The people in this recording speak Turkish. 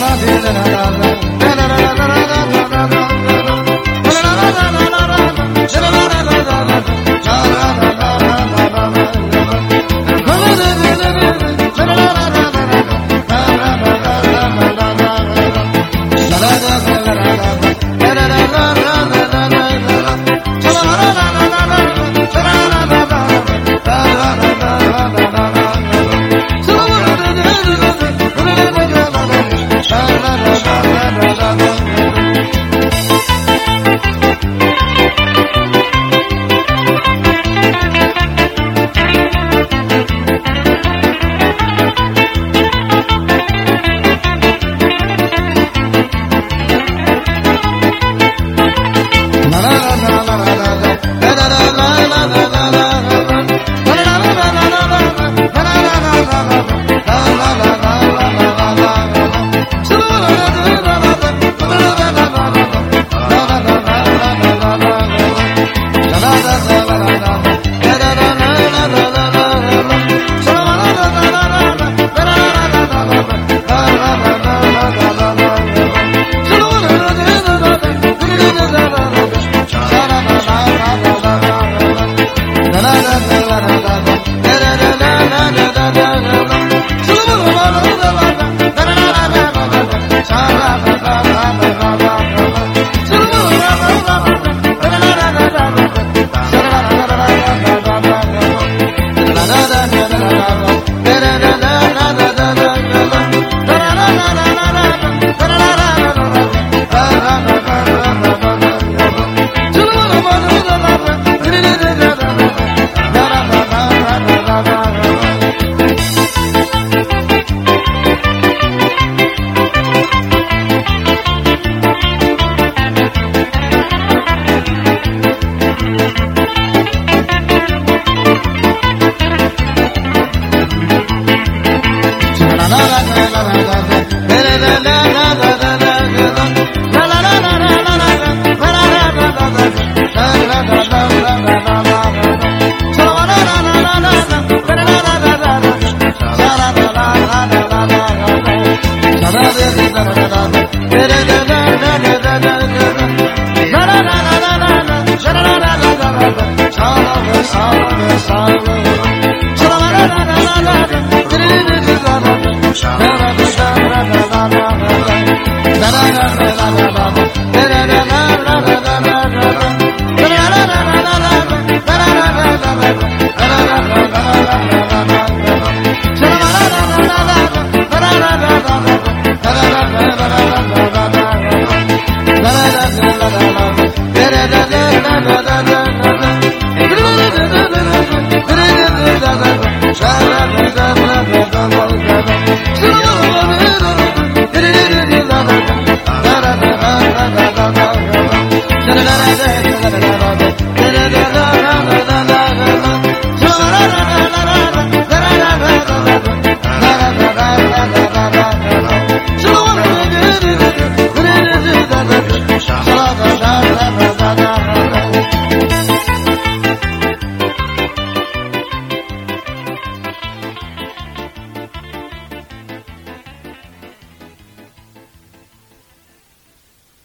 I'm not vida na la la la la da da da